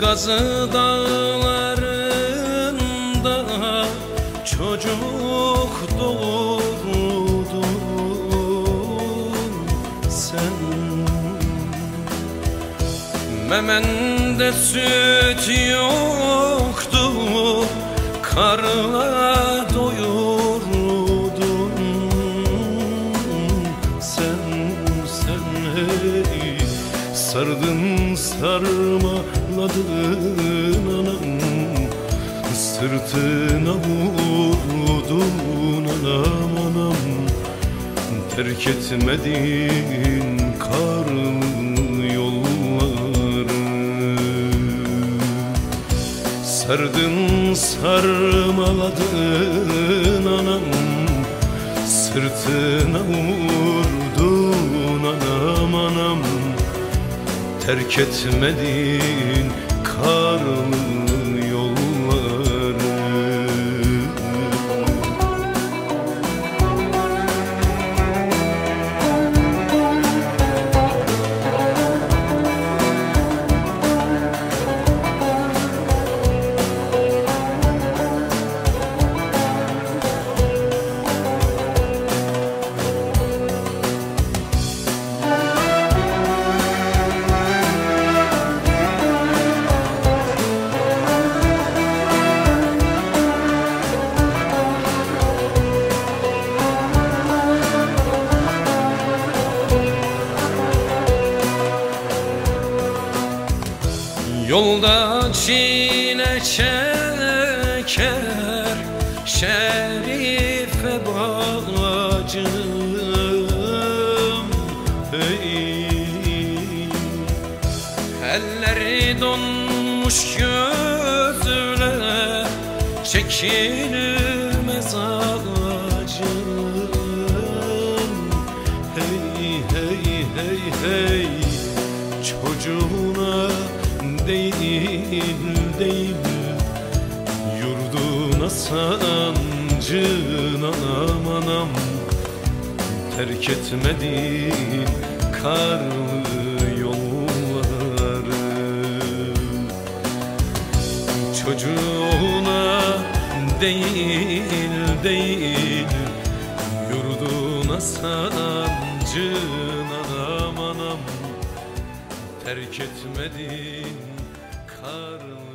Gazı dağlarında çocuk doğurdun sen. Memende süt yoktu Karla doyurdun Sen, sen hey Sardın sarmaladın anam. Sırtına vurdun anam anam. Terk etmedin karlı yolları. Sardın sarmaladın anam. Sırtına vurdun Terk etmedin karlı Yolda çile çeker Şerife bacım hey. Elleri donmuş gözler Çekilmez acım Hey hey hey hey Çocuğuna değil değil Yurduna sancın anam anam Terk etmedin karlı yolları. Çocuğuna değil değil. Yurduna sancın anam anam Terk etmedin karlı